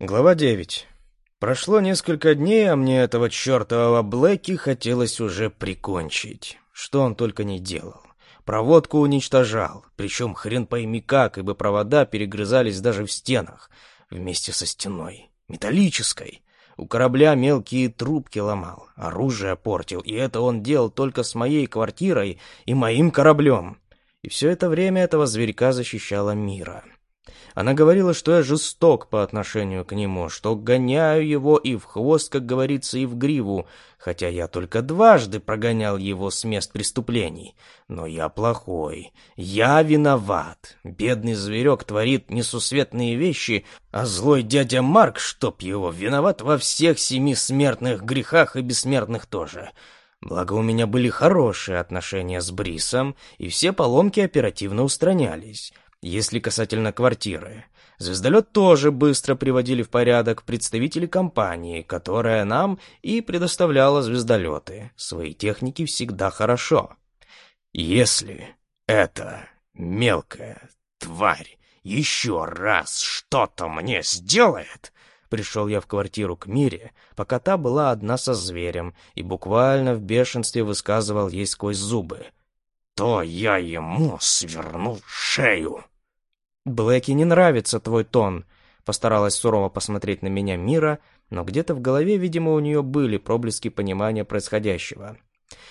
Глава 9. Прошло несколько дней, а мне этого чертового Блэки хотелось уже прикончить. Что он только не делал. Проводку уничтожал, причем хрен пойми как, ибо провода перегрызались даже в стенах, вместе со стеной, металлической. У корабля мелкие трубки ломал, оружие портил, и это он делал только с моей квартирой и моим кораблем. И все это время этого зверька защищала мира. Она говорила, что я жесток по отношению к нему, что гоняю его и в хвост, как говорится, и в гриву, хотя я только дважды прогонял его с мест преступлений. Но я плохой, я виноват. Бедный зверек творит несусветные вещи, а злой дядя Марк, чтоб его, виноват во всех семи смертных грехах и бессмертных тоже. Благо у меня были хорошие отношения с Брисом, и все поломки оперативно устранялись. Если касательно квартиры, звездолет тоже быстро приводили в порядок представители компании, которая нам и предоставляла звездолеты. Свои техники всегда хорошо. Если эта мелкая тварь еще раз что-то мне сделает, пришел я в квартиру к Мире, пока та была одна со зверем, и буквально в бешенстве высказывал ей сквозь зубы — то я ему сверну шею. Блэки не нравится твой тон, постаралась сурово посмотреть на меня Мира, но где-то в голове, видимо, у нее были проблески понимания происходящего.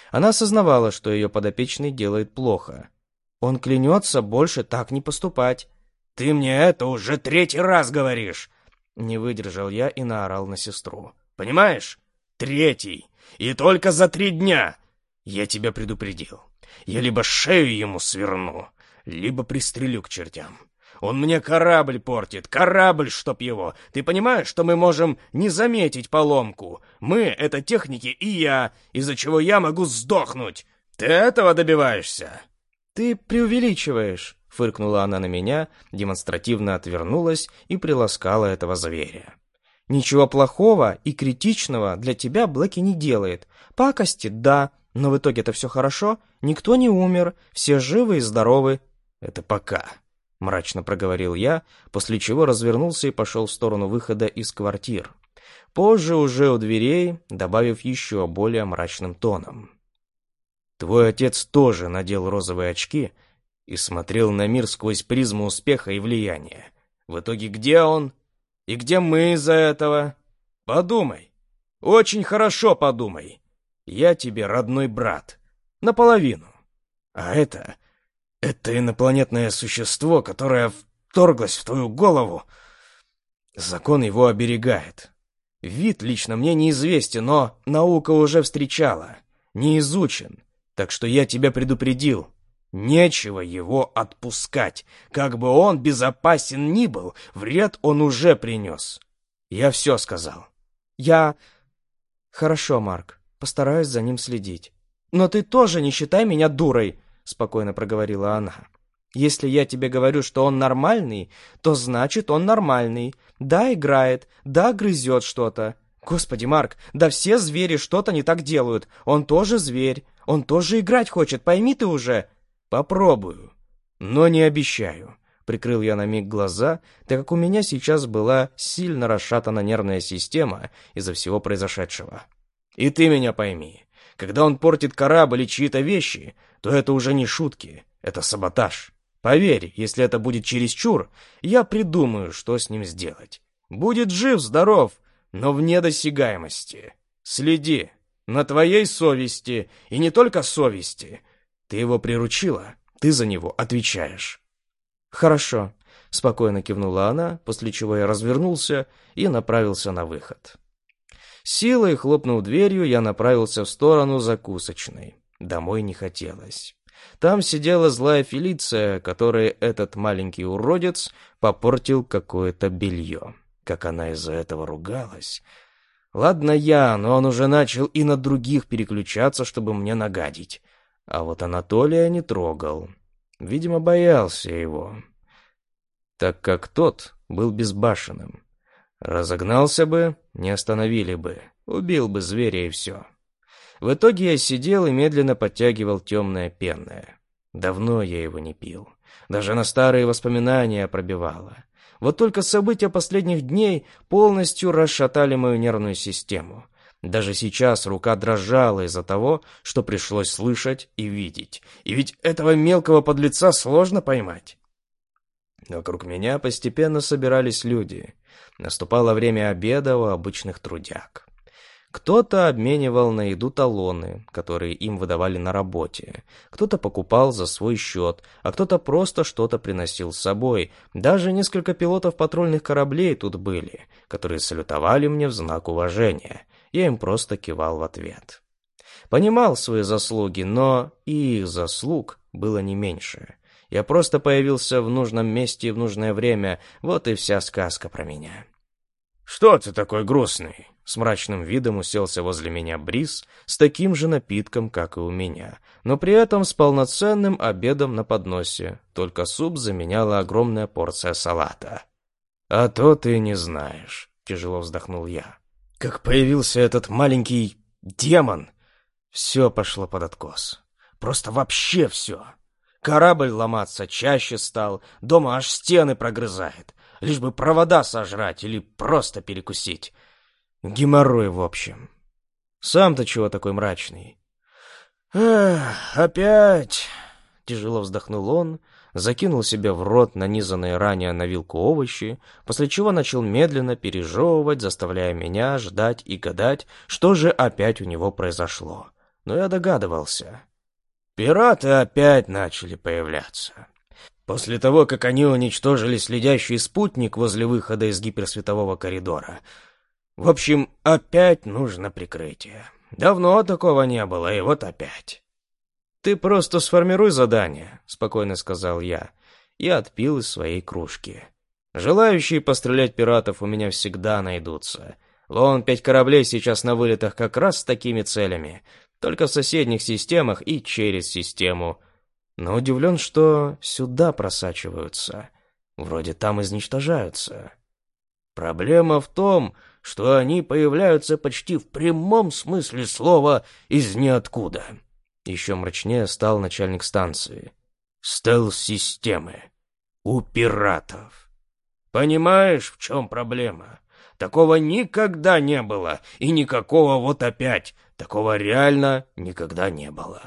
Она осознавала, что ее подопечный делает плохо. Он клянется больше так не поступать. «Ты мне это уже третий раз говоришь!» Не выдержал я и наорал на сестру. «Понимаешь? Третий! И только за три дня! Я тебя предупредил. Я либо шею ему сверну, либо пристрелю к чертям. Он мне корабль портит, корабль, чтоб его. Ты понимаешь, что мы можем не заметить поломку? Мы — это техники и я, из-за чего я могу сдохнуть. Ты этого добиваешься?» «Ты преувеличиваешь», — фыркнула она на меня, демонстративно отвернулась и приласкала этого зверя. «Ничего плохого и критичного для тебя Блэки не делает. Пакости — да, но в итоге это все хорошо, никто не умер, все живы и здоровы. Это пока, мрачно проговорил я, после чего развернулся и пошел в сторону выхода из квартир. Позже уже у дверей, добавив еще более мрачным тоном. Твой отец тоже надел розовые очки и смотрел на мир сквозь призму успеха и влияния. В итоге где он? И где мы из-за этого? Подумай. Очень хорошо подумай. Я тебе родной брат. Наполовину. А это... Это инопланетное существо, которое вторглось в твою голову. Закон его оберегает. Вид лично мне неизвестен, но наука уже встречала. Не изучен. Так что я тебя предупредил. Нечего его отпускать. Как бы он безопасен ни был, вред он уже принес. Я все сказал. Я... Хорошо, Марк. Постараюсь за ним следить. Но ты тоже не считай меня дурой, спокойно проговорила она. Если я тебе говорю, что он нормальный, то значит он нормальный. Да, играет, да, грызет что-то. Господи, Марк, да все звери что-то не так делают. Он тоже зверь. Он тоже играть хочет, пойми ты уже. Попробую, но не обещаю. Прикрыл я на миг глаза, так как у меня сейчас была сильно расшатана нервная система из-за всего произошедшего. И ты меня пойми, когда он портит корабль и чьи-то вещи, то это уже не шутки, это саботаж. Поверь, если это будет чересчур, я придумаю, что с ним сделать. Будет жив-здоров, но вне досягаемости. Следи, на твоей совести, и не только совести. Ты его приручила, ты за него отвечаешь. Хорошо, спокойно кивнула она, после чего я развернулся и направился на выход. Силой хлопнув дверью, я направился в сторону закусочной. Домой не хотелось. Там сидела злая Фелиция, которой этот маленький уродец попортил какое-то белье. Как она из-за этого ругалась. Ладно я, но он уже начал и на других переключаться, чтобы мне нагадить. А вот Анатолия не трогал. Видимо, боялся его. Так как тот был безбашенным. Разогнался бы, не остановили бы, убил бы зверя и все. В итоге я сидел и медленно подтягивал темное пенное. Давно я его не пил. Даже на старые воспоминания пробивало. Вот только события последних дней полностью расшатали мою нервную систему. Даже сейчас рука дрожала из-за того, что пришлось слышать и видеть. И ведь этого мелкого подлеца сложно поймать. Вокруг меня постепенно собирались люди. Наступало время обеда у обычных трудяг. Кто-то обменивал на еду талоны, которые им выдавали на работе. Кто-то покупал за свой счет, а кто-то просто что-то приносил с собой. Даже несколько пилотов патрульных кораблей тут были, которые салютовали мне в знак уважения. Я им просто кивал в ответ. Понимал свои заслуги, но и их заслуг было не меньше. Я просто появился в нужном месте и в нужное время, вот и вся сказка про меня. «Что ты такой грустный?» С мрачным видом уселся возле меня Брис с таким же напитком, как и у меня, но при этом с полноценным обедом на подносе, только суп заменяла огромная порция салата. «А то ты не знаешь», — тяжело вздохнул я. «Как появился этот маленький демон, все пошло под откос. Просто вообще все. Корабль ломаться чаще стал, дома аж стены прогрызает, лишь бы провода сожрать или просто перекусить». Геморрой, в общем. Сам-то чего такой мрачный? Эх, опять... Тяжело вздохнул он, закинул себе в рот нанизанные ранее на вилку овощи, после чего начал медленно пережевывать, заставляя меня ждать и гадать, что же опять у него произошло. Но я догадывался. Пираты опять начали появляться. После того, как они уничтожили следящий спутник возле выхода из гиперсветового коридора, в общем, опять нужно прикрытие. Давно такого не было, и вот опять. «Ты просто сформируй задание», — спокойно сказал я. Я отпил из своей кружки. «Желающие пострелять пиратов у меня всегда найдутся. Вон пять кораблей сейчас на вылетах как раз с такими целями, только в соседних системах и через систему. Но удивлен, что сюда просачиваются. Вроде там изничтожаются. Проблема в том, что они появляются почти в прямом смысле слова из ниоткуда. Еще мрачнее стал начальник станции. Стелс-системы. У пиратов. Понимаешь, в чем проблема? Такого никогда не было, и никакого вот опять. Такого реально никогда не было.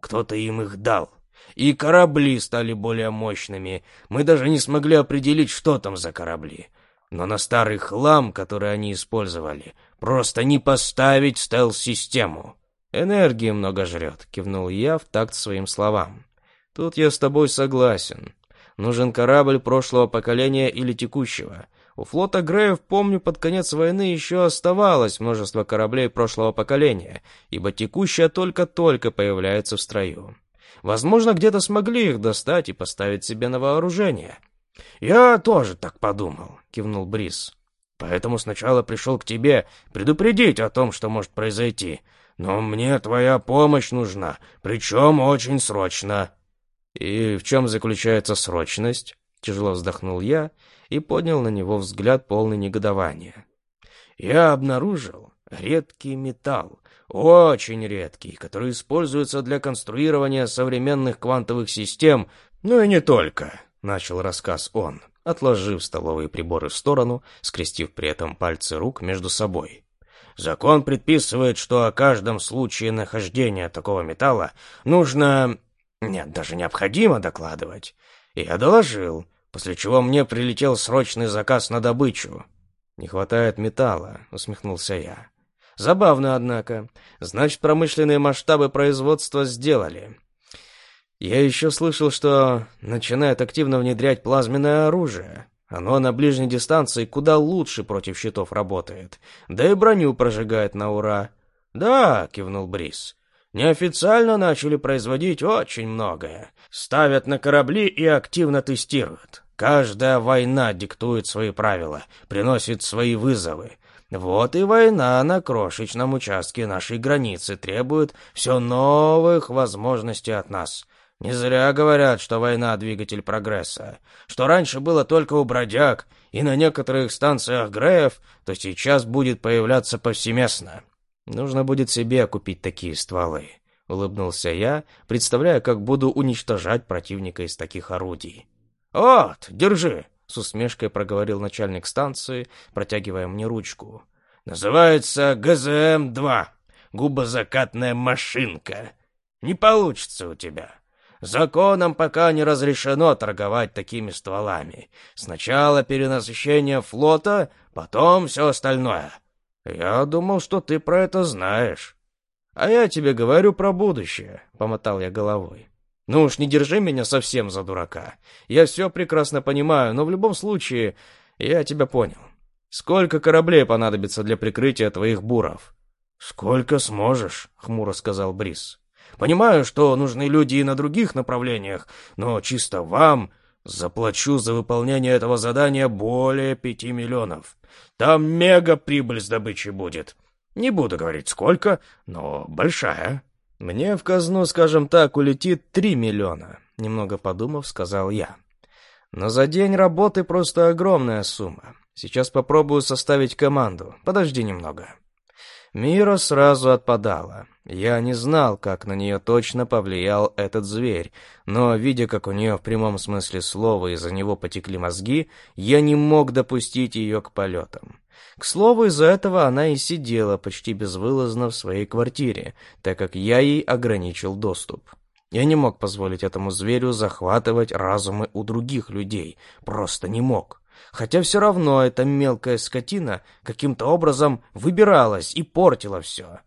Кто-то им их дал. И корабли стали более мощными. Мы даже не смогли определить, что там за корабли. Но на старый хлам, который они использовали, просто не поставить стелс-систему. «Энергии много жрет», — кивнул я в такт своим словам. «Тут я с тобой согласен. Нужен корабль прошлого поколения или текущего. У флота Греев, помню, под конец войны еще оставалось множество кораблей прошлого поколения, ибо текущая только-только появляется в строю. Возможно, где-то смогли их достать и поставить себе на вооружение». «Я тоже так подумал», — кивнул Брис. «Поэтому сначала пришел к тебе предупредить о том, что может произойти. Но мне твоя помощь нужна, причем очень срочно». «И в чем заключается срочность?» Тяжело вздохнул я и поднял на него взгляд полный негодования. «Я обнаружил редкий металл, очень редкий, который используется для конструирования современных квантовых систем, ну и не только. Начал рассказ он, отложив столовые приборы в сторону, скрестив при этом пальцы рук между собой. Закон предписывает, что о каждом случае нахождения такого металла нужно... Нет, даже необходимо докладывать. Я доложил, после чего мне прилетел срочный заказ на добычу. «Не хватает металла», — усмехнулся я. «Забавно, однако. Значит, промышленные масштабы производства сделали. Я еще слышал, что начинают активно внедрять плазменное оружие. Оно на ближней дистанции куда лучше против щитов работает. Да и броню прожигает на ура. «Да», — кивнул Брис. «Неофициально начали производить очень многое. Ставят на корабли и активно тестируют. Каждая война диктует свои правила, приносит свои вызовы. Вот и война на крошечном участке нашей границы требует все новых возможностей от нас. Не зря говорят, что война — двигатель прогресса. Что раньше было только у бродяг и на некоторых станциях Греев, то сейчас будет появляться повсеместно. Нужно будет себе купить такие стволы. Улыбнулся я, представляя, как буду уничтожать противника из таких орудий. «Вот, держи!» — с усмешкой проговорил начальник станции, протягивая мне ручку. «Называется ГЗМ-2. Губозакатная машинка. Не получится у тебя. Законом пока не разрешено торговать такими стволами. Сначала перенасыщение флота, потом все остальное. Я думал, что ты про это знаешь. А я тебе говорю про будущее, — помотал я головой. Ну уж не держи меня совсем за дурака. Я все прекрасно понимаю, но в любом случае я тебя понял. Сколько кораблей понадобится для прикрытия твоих буров? Сколько сможешь, хмуро сказал Брис. Понимаю, что нужны люди и на других направлениях, но чисто вам заплачу за выполнение этого задания более пяти миллионов. Там мега прибыль с добычей будет. Не буду говорить сколько, но большая. Мне в казну, скажем так, улетит три миллиона, немного подумав, сказал я. Но за день работы просто огромная сумма. Сейчас попробую составить команду. Подожди немного. Мира сразу отпадала. Я не знал, как на нее точно повлиял этот зверь, но, видя, как у нее в прямом смысле слова из-за него потекли мозги, я не мог допустить ее к полетам. К слову, из-за этого она и сидела почти безвылазно в своей квартире, так как я ей ограничил доступ. Я не мог позволить этому зверю захватывать разумы у других людей, просто не мог. Хотя все равно эта мелкая скотина каким-то образом выбиралась и портила все.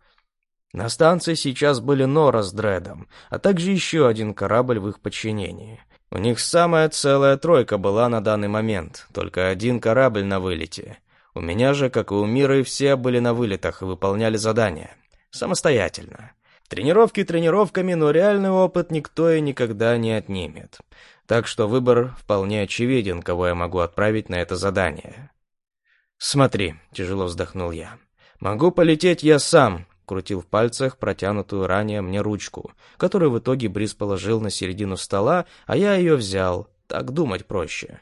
На станции сейчас были Нора с Дредом, а также еще один корабль в их подчинении. У них самая целая тройка была на данный момент, только один корабль на вылете. У меня же, как и у Миры, все были на вылетах и выполняли задания. Самостоятельно. Тренировки тренировками, но реальный опыт никто и никогда не отнимет. Так что выбор вполне очевиден, кого я могу отправить на это задание. «Смотри», — тяжело вздохнул я. «Могу полететь я сам», — крутил в пальцах протянутую ранее мне ручку, которую в итоге Брис положил на середину стола, а я ее взял. Так думать проще.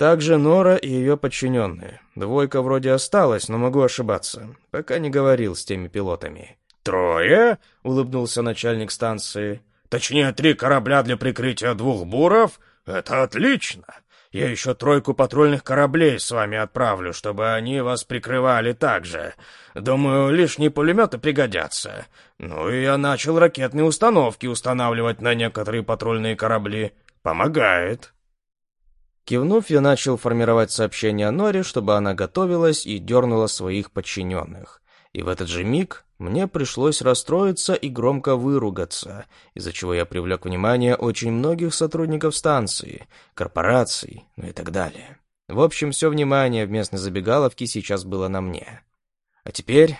Также Нора и ее подчиненные. Двойка вроде осталась, но могу ошибаться. Пока не говорил с теми пилотами. «Трое?» — улыбнулся начальник станции. «Точнее, три корабля для прикрытия двух буров? Это отлично! Я еще тройку патрульных кораблей с вами отправлю, чтобы они вас прикрывали также. Думаю, лишние пулеметы пригодятся. Ну и я начал ракетные установки устанавливать на некоторые патрульные корабли. Помогает». Кивнув, я начал формировать сообщение Норе, чтобы она готовилась и дернула своих подчиненных. И в этот же миг мне пришлось расстроиться и громко выругаться, из-за чего я привлек внимание очень многих сотрудников станции, корпораций, ну и так далее. В общем, все внимание в местной забегаловке сейчас было на мне. А теперь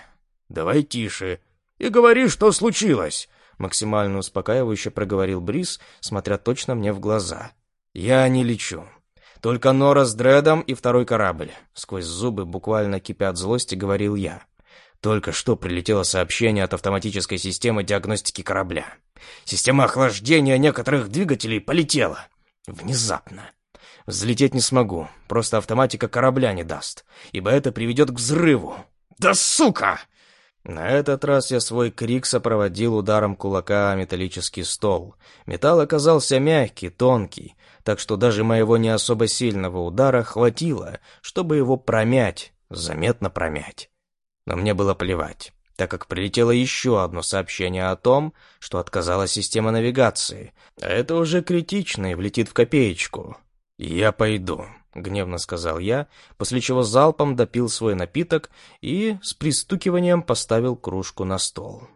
давай тише и говори, что случилось, максимально успокаивающе проговорил Брис, смотря точно мне в глаза. Я не лечу. Только Нора с Дредом и второй корабль. Сквозь зубы, буквально кипят злости, говорил я. Только что прилетело сообщение от автоматической системы диагностики корабля. Система охлаждения некоторых двигателей полетела. Внезапно. Взлететь не смогу, просто автоматика корабля не даст, ибо это приведет к взрыву. Да сука! На этот раз я свой крик сопроводил ударом кулака о металлический стол. Металл оказался мягкий, тонкий, так что даже моего не особо сильного удара хватило, чтобы его промять, заметно промять. Но мне было плевать, так как прилетело еще одно сообщение о том, что отказала система навигации. А это уже критично и влетит в копеечку. «Я пойду», — гневно сказал я, после чего залпом допил свой напиток и с пристукиванием поставил кружку на стол.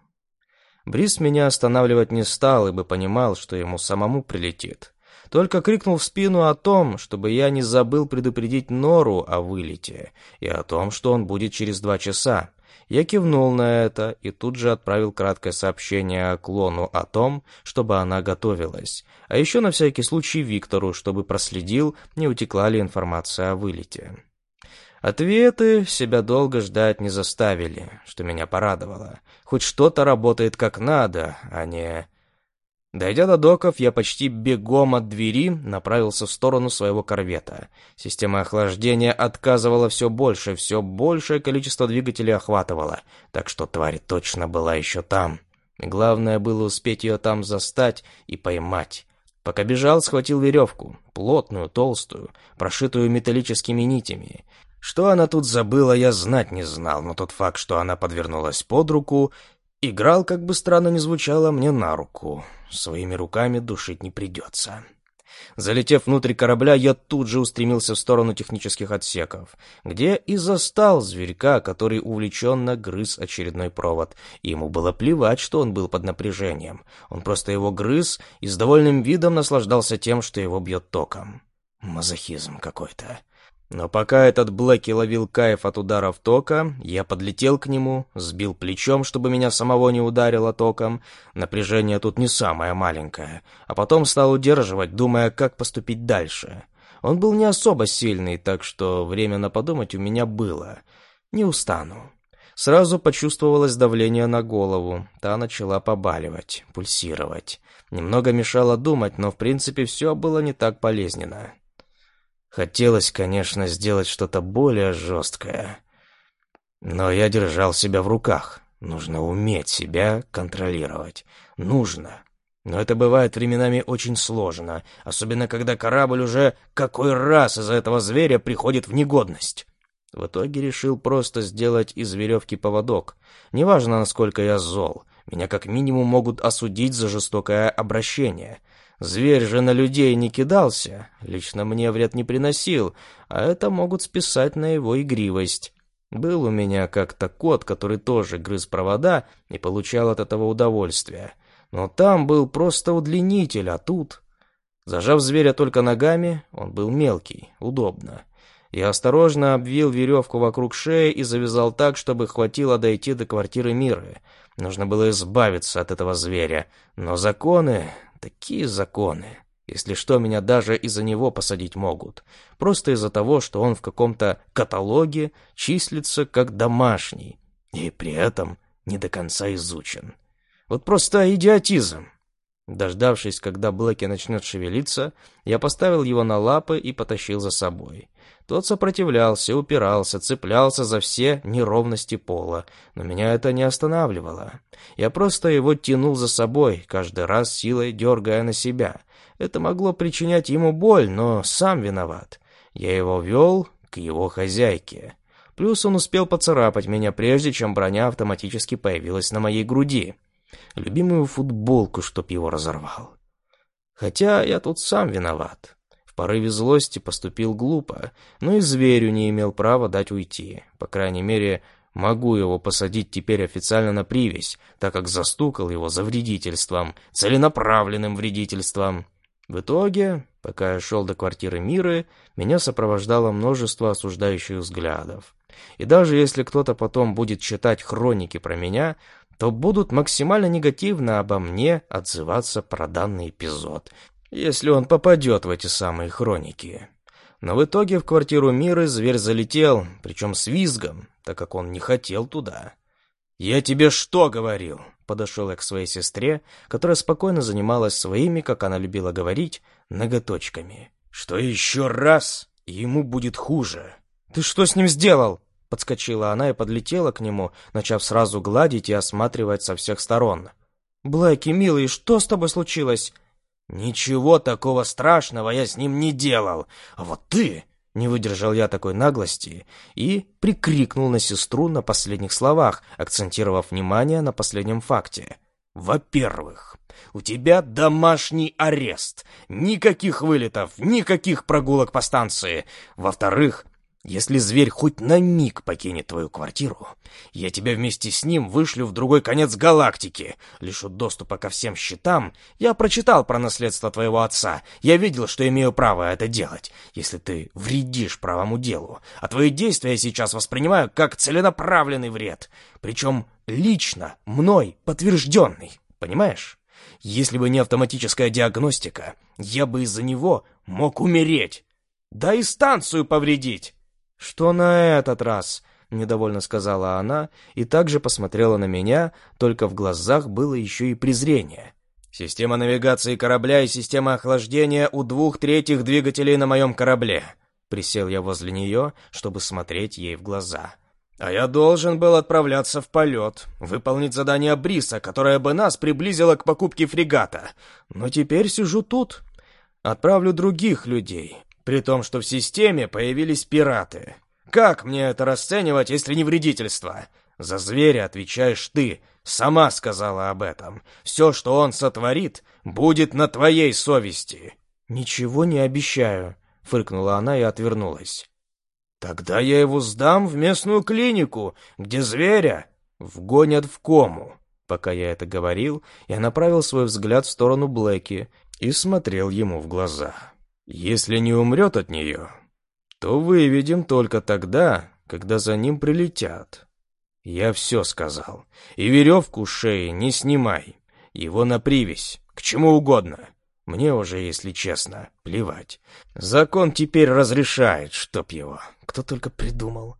Брис меня останавливать не стал, ибо понимал, что ему самому прилетит. Только крикнул в спину о том, чтобы я не забыл предупредить Нору о вылете и о том, что он будет через два часа. Я кивнул на это и тут же отправил краткое сообщение клону о том, чтобы она готовилась. А еще на всякий случай Виктору, чтобы проследил, не утекла ли информация о вылете. Ответы себя долго ждать не заставили, что меня порадовало. Хоть что-то работает как надо, а не Дойдя до доков, я почти бегом от двери направился в сторону своего корвета. Система охлаждения отказывала все больше, все большее количество двигателей охватывала, так что тварь точно была еще там. главное было успеть ее там застать и поймать. Пока бежал, схватил веревку, плотную, толстую, прошитую металлическими нитями. Что она тут забыла, я знать не знал, но тот факт, что она подвернулась под руку, играл, как бы странно ни звучало, мне на руку. Своими руками душить не придется. Залетев внутрь корабля, я тут же устремился в сторону технических отсеков, где и застал зверька, который увлеченно грыз очередной провод. ему было плевать, что он был под напряжением. Он просто его грыз и с довольным видом наслаждался тем, что его бьет током. Мазохизм какой-то. Но пока этот Блэки ловил кайф от ударов тока, я подлетел к нему, сбил плечом, чтобы меня самого не ударило током. Напряжение тут не самое маленькое. А потом стал удерживать, думая, как поступить дальше. Он был не особо сильный, так что время на подумать у меня было. Не устану. Сразу почувствовалось давление на голову. Та начала побаливать, пульсировать. Немного мешало думать, но в принципе все было не так болезненно. Хотелось, конечно, сделать что-то более жесткое. Но я держал себя в руках. Нужно уметь себя контролировать. Нужно. Но это бывает временами очень сложно, особенно когда корабль уже какой раз из-за этого зверя приходит в негодность. В итоге решил просто сделать из веревки поводок. Неважно, насколько я зол, меня как минимум могут осудить за жестокое обращение — Зверь же на людей не кидался, лично мне вред не приносил, а это могут списать на его игривость. Был у меня как-то кот, который тоже грыз провода и получал от этого удовольствие. Но там был просто удлинитель, а тут... Зажав зверя только ногами, он был мелкий, удобно. Я осторожно обвил веревку вокруг шеи и завязал так, чтобы хватило дойти до квартиры Миры. Нужно было избавиться от этого зверя. Но законы... Такие законы. Если что, меня даже из-за него посадить могут. Просто из-за того, что он в каком-то каталоге числится как домашний. И при этом не до конца изучен. Вот просто идиотизм. Дождавшись, когда Блэки начнет шевелиться, я поставил его на лапы и потащил за собой. Тот сопротивлялся, упирался, цеплялся за все неровности пола, но меня это не останавливало. Я просто его тянул за собой, каждый раз силой дергая на себя. Это могло причинять ему боль, но сам виноват. Я его вел к его хозяйке. Плюс он успел поцарапать меня, прежде чем броня автоматически появилась на моей груди. Любимую футболку, чтоб его разорвал. Хотя я тут сам виноват. Порыве злости поступил глупо, но и зверю не имел права дать уйти. По крайней мере, могу его посадить теперь официально на привязь, так как застукал его за вредительством, целенаправленным вредительством. В итоге, пока я шел до квартиры Миры, меня сопровождало множество осуждающих взглядов. И даже если кто-то потом будет читать хроники про меня, то будут максимально негативно обо мне отзываться про данный эпизод, если он попадет в эти самые хроники. Но в итоге в квартиру Миры зверь залетел, причем с визгом, так как он не хотел туда. «Я тебе что говорил?» Подошел я к своей сестре, которая спокойно занималась своими, как она любила говорить, ноготочками. «Что еще раз, ему будет хуже». «Ты что с ним сделал?» Подскочила она и подлетела к нему, начав сразу гладить и осматривать со всех сторон. «Блэки, милый, что с тобой случилось?» «Ничего такого страшного я с ним не делал. А вот ты...» Не выдержал я такой наглости и прикрикнул на сестру на последних словах, акцентировав внимание на последнем факте. «Во-первых, у тебя домашний арест. Никаких вылетов, никаких прогулок по станции. Во-вторых, если зверь хоть на миг покинет твою квартиру, я тебя вместе с ним вышлю в другой конец галактики, лишу доступа ко всем счетам. Я прочитал про наследство твоего отца. Я видел, что имею право это делать, если ты вредишь правому делу. А твои действия я сейчас воспринимаю как целенаправленный вред. Причем лично, мной, подтвержденный. Понимаешь? Если бы не автоматическая диагностика, я бы из-за него мог умереть. Да и станцию повредить. «Что на этот раз?» — недовольно сказала она и также посмотрела на меня, только в глазах было еще и презрение. «Система навигации корабля и система охлаждения у двух третьих двигателей на моем корабле». Присел я возле нее, чтобы смотреть ей в глаза. «А я должен был отправляться в полет, выполнить задание Бриса, которое бы нас приблизило к покупке фрегата. Но теперь сижу тут, Отправлю других людей, при том, что в системе появились пираты. Как мне это расценивать, если не вредительство? За зверя отвечаешь ты, сама сказала об этом. Все, что он сотворит, будет на твоей совести». «Ничего не обещаю», — фыркнула она и отвернулась. «Тогда я его сдам в местную клинику, где зверя вгонят в кому». Пока я это говорил, я направил свой взгляд в сторону Блэки и смотрел ему в глаза. «Если не умрет от нее, то выведем только тогда, когда за ним прилетят. Я все сказал. И веревку шеи не снимай. Его на привязь, к чему угодно. Мне уже, если честно, плевать. Закон теперь разрешает, чтоб его. Кто только придумал.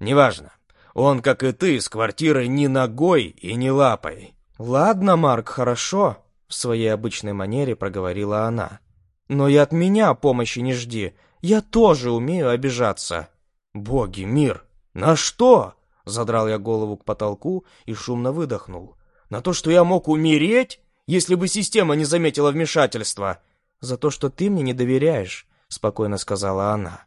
Неважно. Он, как и ты, с квартирой ни ногой и ни лапой. «Ладно, Марк, хорошо», — в своей обычной манере проговорила она. «Но и от меня помощи не жди. Я тоже умею обижаться». «Боги, мир! На что?» Задрал я голову к потолку и шумно выдохнул. «На то, что я мог умереть, если бы система не заметила вмешательства?» «За то, что ты мне не доверяешь», — спокойно сказала она.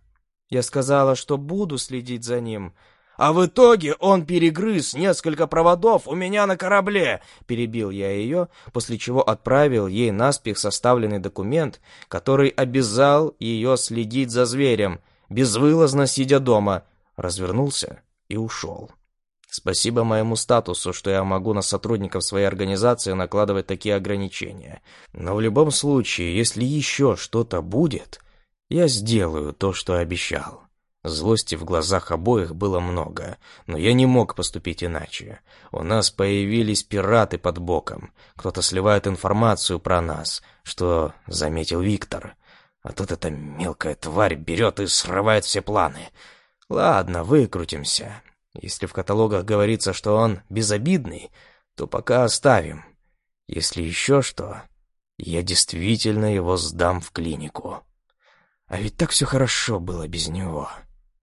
«Я сказала, что буду следить за ним, а в итоге он перегрыз несколько проводов у меня на корабле!» Перебил я ее, после чего отправил ей наспех составленный документ, который обязал ее следить за зверем, безвылазно сидя дома. Развернулся и ушел. Спасибо моему статусу, что я могу на сотрудников своей организации накладывать такие ограничения. Но в любом случае, если еще что-то будет, я сделаю то, что обещал. Злости в глазах обоих было много, но я не мог поступить иначе. У нас появились пираты под боком. Кто-то сливает информацию про нас, что заметил Виктор. А тут эта мелкая тварь берет и срывает все планы. Ладно, выкрутимся. Если в каталогах говорится, что он безобидный, то пока оставим. Если еще что, я действительно его сдам в клинику. А ведь так все хорошо было без него.